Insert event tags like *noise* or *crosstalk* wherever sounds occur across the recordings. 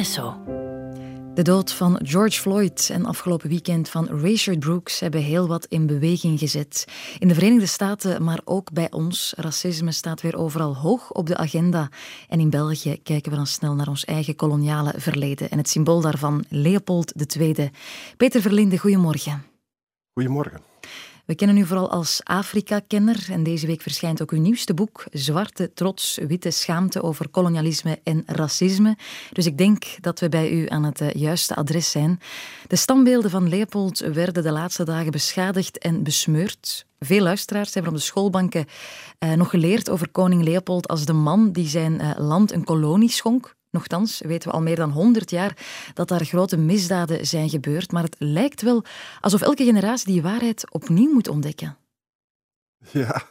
Espresso. De dood van George Floyd en afgelopen weekend van Rayshard Brooks hebben heel wat in beweging gezet. In de Verenigde Staten, maar ook bij ons. Racisme staat weer overal hoog op de agenda. En in België kijken we dan snel naar ons eigen koloniale verleden. En het symbool daarvan, Leopold II. Peter Verlinde, goedemorgen. Goedemorgen. We kennen u vooral als Afrika-kenner en deze week verschijnt ook uw nieuwste boek Zwarte trots, witte schaamte over kolonialisme en racisme. Dus ik denk dat we bij u aan het eh, juiste adres zijn. De standbeelden van Leopold werden de laatste dagen beschadigd en besmeurd. Veel luisteraars hebben op de schoolbanken eh, nog geleerd over koning Leopold als de man die zijn eh, land een kolonie schonk. Nochtans weten we al meer dan 100 jaar dat daar grote misdaden zijn gebeurd, maar het lijkt wel alsof elke generatie die waarheid opnieuw moet ontdekken. Ja,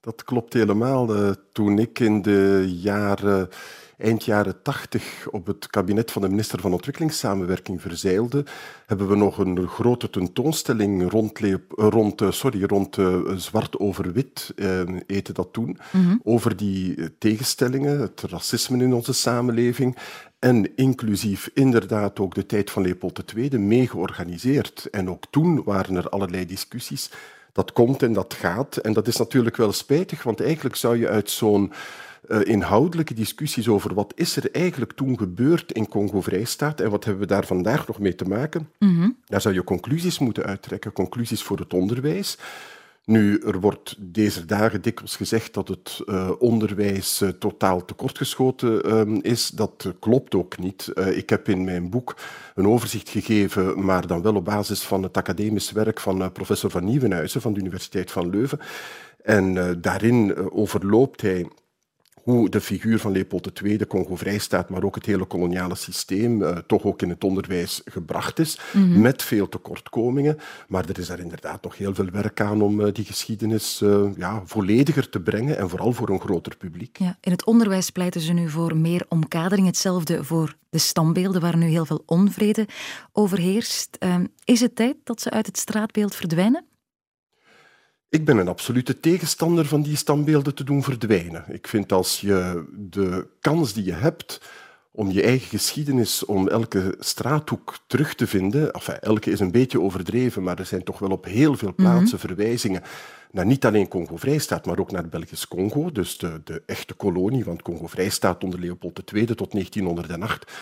dat klopt helemaal. Eh, toen ik in de jaren eind jaren tachtig op het kabinet van de minister van Ontwikkelingssamenwerking verzeilde, hebben we nog een grote tentoonstelling rond, rond, eh, sorry, rond uh, zwart over wit, eten dat toen, mhm. over die tegenstellingen, het racisme in onze samenleving en inclusief inderdaad ook de tijd van Leopold II mee georganiseerd. En ook toen waren er allerlei discussies. Dat komt en dat gaat. En dat is natuurlijk wel spijtig, want eigenlijk zou je uit zo'n uh, inhoudelijke discussies over wat is er eigenlijk toen gebeurd in Congo-Vrijstaat en wat hebben we daar vandaag nog mee te maken. Mm Daar zou je conclusies moeten uittrekken, conclusies voor het onderwijs. Nu, er wordt deze dagen dikwijls gezegd dat het uh, onderwijs uh, totaal tekortgeschoten uh, is. Dat klopt ook niet. ik heb in mijn boek een overzicht gegeven, maar dan wel op basis van het academisch werk van professor Van Nieuwenhuizen van de Universiteit van Leuven. En daarin overloopt hij hoe de figuur van Leopold II, de Congo-Vrijstaat, maar ook het hele koloniale systeem, uh, toch ook in het onderwijs gebracht is, mhm. met veel tekortkomingen. Maar er is daar inderdaad nog heel veel werk aan om uh, die geschiedenis uh, ja, vollediger te brengen en vooral voor een groter publiek. Ja, in het onderwijs pleiten ze nu voor meer omkadering, hetzelfde voor de standbeelden waar nu heel veel onvrede overheerst. Ehm, is het tijd dat ze uit het straatbeeld verdwijnen? Ik ben een absolute tegenstander van die standbeelden te doen verdwijnen. Ik vind als je de kans die je hebt om je eigen geschiedenis, om elke straathoek terug te vinden, enfin, elke is een beetje overdreven, maar er zijn toch wel op heel veel plaatsen mhm. verwijzingen naar niet alleen Congo-Vrijstaat, maar ook naar Belgisch Congo, dus de, de echte kolonie, want Congo-Vrijstaat onder Leopold II tot 1908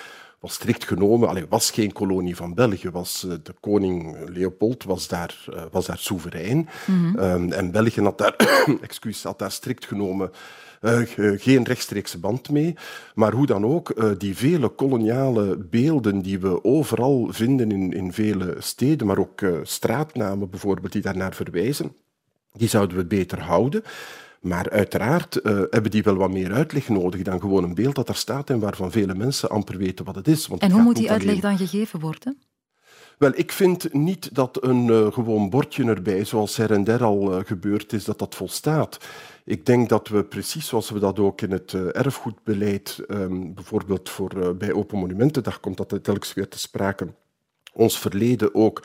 was strikt genomen, allee, was geen kolonie van België. Was, eh, de koning Leopold was daar, uh, was daar soeverein. Mm um, en België had daar, *coughs* excuus, had daar strikt genomen uh, geen rechtstreekse band mee. Maar hoe dan ook, die vele koloniale beelden die we overal vinden in, in vele steden, maar ook straatnamen bijvoorbeeld die daarnaar verwijzen, die zouden we beter houden. Maar uiteraard uh, hebben die wel wat meer uitleg nodig dan gewoon een beeld dat er staat en waarvan vele mensen amper weten wat het is. Want en hoe moet die uitleg dan gegeven worden? Wel, ik vind niet dat een uh, gewoon bordje erbij, zoals her en der al uh, gebeurd is, dat dat volstaat. Ik denk dat we precies zoals we dat ook in het uh, erfgoedbeleid, um, bijvoorbeeld voor, bij Open Monumentendag komt dat telkens weer te sprake, ons verleden ook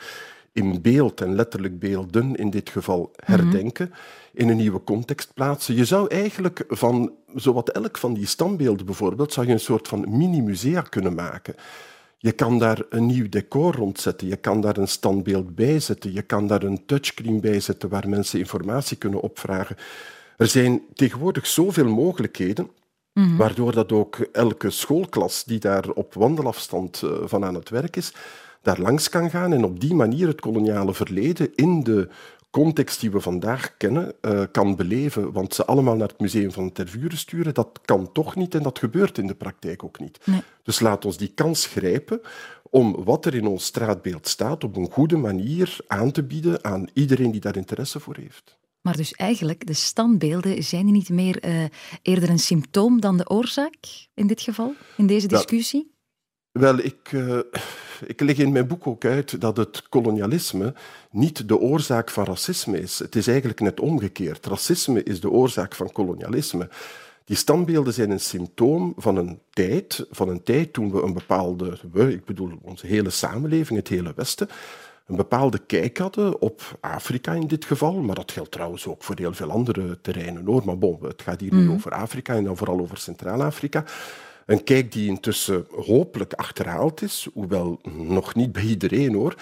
in beeld en letterlijk beelden in dit geval herdenken, in een nieuwe context plaatsen. Je zou eigenlijk van zowat elk van die standbeelden bijvoorbeeld, zou je een soort van mini-musea kunnen maken. Je kan daar een nieuw decor rondzetten, je kan daar een standbeeld bij zetten, je kan daar een touchscreen bij zetten waar mensen informatie kunnen opvragen. Er zijn tegenwoordig zoveel mogelijkheden, mhm. waardoor dat ook elke schoolklas die daar op wandelafstand eh, van aan het werk is, daar langs kan gaan en op die manier het koloniale verleden in de context die we vandaag kennen, uh, kan beleven. Want ze allemaal naar het Museum van Tervuren sturen, dat kan toch niet en dat gebeurt in de praktijk ook niet. Dus laat ons die kans grijpen om wat er in ons straatbeeld staat op een goede manier aan te bieden aan iedereen die daar interesse voor heeft. Maar dus eigenlijk, de standbeelden zijn niet meer uh, eerder een symptoom dan de oorzaak in dit geval, in deze discussie? Wel, ik, uh, ik leg in mijn boek ook uit dat het kolonialisme niet de oorzaak van racisme is. Het is eigenlijk net omgekeerd. Racisme is de oorzaak van kolonialisme. Die standbeelden zijn een symptoom van een tijd, van een tijd toen we een bepaalde, we, ik bedoel onze hele samenleving, het hele Westen, een bepaalde kijk hadden op Afrika in dit geval, maar dat geldt trouwens ook voor heel veel andere terreinen hoor. Maar bon, het gaat hier nu mhm. over Afrika en dan vooral over Centraal-Afrika. Een kijk die intussen hopelijk achterhaald is, hoewel nog niet bij iedereen hoor.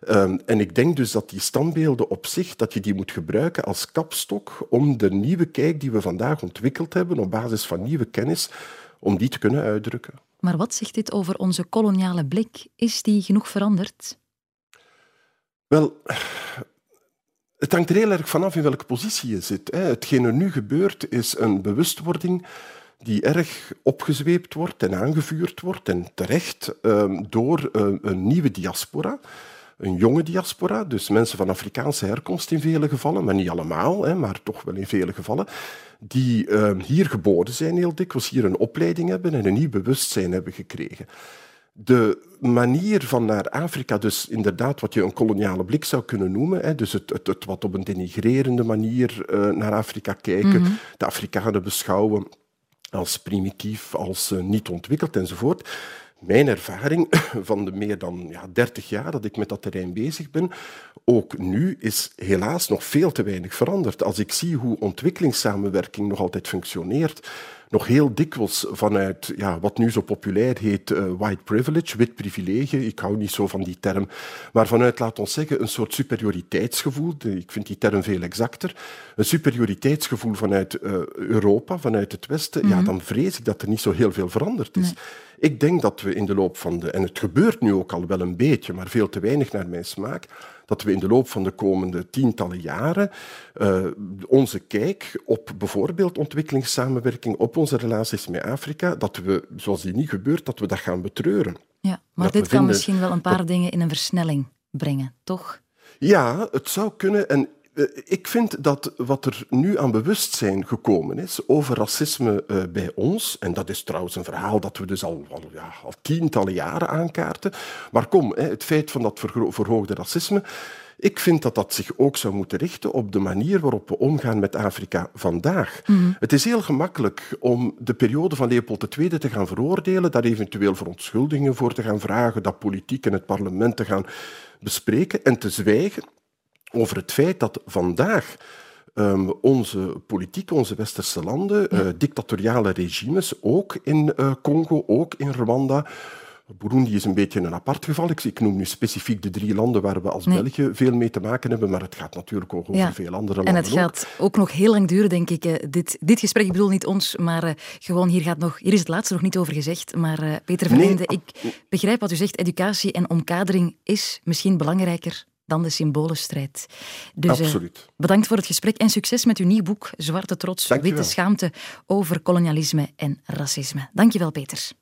Ehm, en ik denk dus dat die standbeelden op zich, dat je die moet gebruiken als kapstok om de nieuwe kijk die we vandaag ontwikkeld hebben op basis van nieuwe kennis, om die te kunnen uitdrukken. Maar wat zegt dit over onze koloniale blik? Is die genoeg veranderd? Wel, het hangt er heel erg vanaf in welke positie je zit. Hetgeen er nu gebeurt is een bewustwording die erg opgezweept wordt en aangevuurd wordt, en terecht, ehm, door eh, een nieuwe diaspora. Een jonge diaspora, dus mensen van Afrikaanse herkomst in vele gevallen, maar niet allemaal, maar toch wel in vele gevallen, die ehm, hier geboren zijn heel dikwijls, hier een opleiding hebben en een nieuw bewustzijn hebben gekregen de manier van naar Afrika, dus inderdaad wat je een koloniale blik zou kunnen noemen, hè, dus het, het, het, wat op een denigrerende manier uh, naar Afrika kijken, mm -hmm. de Afrikanen beschouwen als primitief, als uh, niet ontwikkeld enzovoort. Mijn ervaring *laughs* van de meer dan ja, 30 jaar dat ik met dat terrein bezig ben, ook nu is helaas nog veel te weinig veranderd. Als ik zie hoe ontwikkelingssamenwerking nog altijd functioneert, nog heel dikwijls vanuit ja, wat nu zo populair heet uh, white privilege, wit privilege. Ik hou niet zo van die term. Maar vanuit, laat ons zeggen, een soort superioriteitsgevoel. Ik vind die term veel exacter. Een superioriteitsgevoel vanuit uh, Europa, vanuit het Westen. Mm -hmm. Ja, mhm. dan vrees ik dat er niet zo heel veel veranderd is. Nee. Ik denk dat we in de loop van de... En het gebeurt nu ook al wel een beetje, maar veel te weinig naar mijn smaak dat we in de loop van de komende tientallen jaren uh, onze kijk op bijvoorbeeld ontwikkelingssamenwerking, op onze relaties met Afrika, dat we, zoals die niet gebeurt, dat we dat gaan betreuren. Ja, maar dat dit kan misschien wel een paar dat... dingen in een versnelling brengen, toch? Ja, het zou kunnen. En eh, ik vind dat wat er nu aan bewustzijn gekomen is over racisme uh, bij ons, en dat is trouwens een verhaal dat we dus al, al, ja, al tientallen jaren aankaarten, maar kom, het feit van dat verhoogde racisme, ik vind dat dat zich ook zou moeten richten op de manier waarop we omgaan met Afrika vandaag. Mm. Het is heel gemakkelijk om de periode van Leopold II te gaan veroordelen, daar eventueel verontschuldigingen voor te gaan vragen, dat politiek en het parlement te gaan bespreken en te zwijgen over het feit dat vandaag um, onze politiek, onze westerse landen, ja. uh, dictatoriale regimes, ook in uh, Congo, ook in Rwanda, Burundi is een beetje een apart geval. Ik, noem nu specifiek de drie landen waar we als nee. België veel mee te maken hebben, maar het gaat natuurlijk ook over ja. veel andere landen. En het gaat ook nog heel lang duren, denk ik. Dit, dit gesprek, ik bedoel niet ons, maar gewoon hier, gaat nog, hier is het laatste nog niet over gezegd. Maar Peter Verlinde, nee. ik begrijp wat u zegt. Educatie en omkadering is misschien belangrijker dan de symbolenstrijd. Dus uh, bedankt voor het gesprek en succes met uw nieuw boek Zwarte Trots, Witte Schaamte over kolonialisme en racisme. Dankjewel, Peter.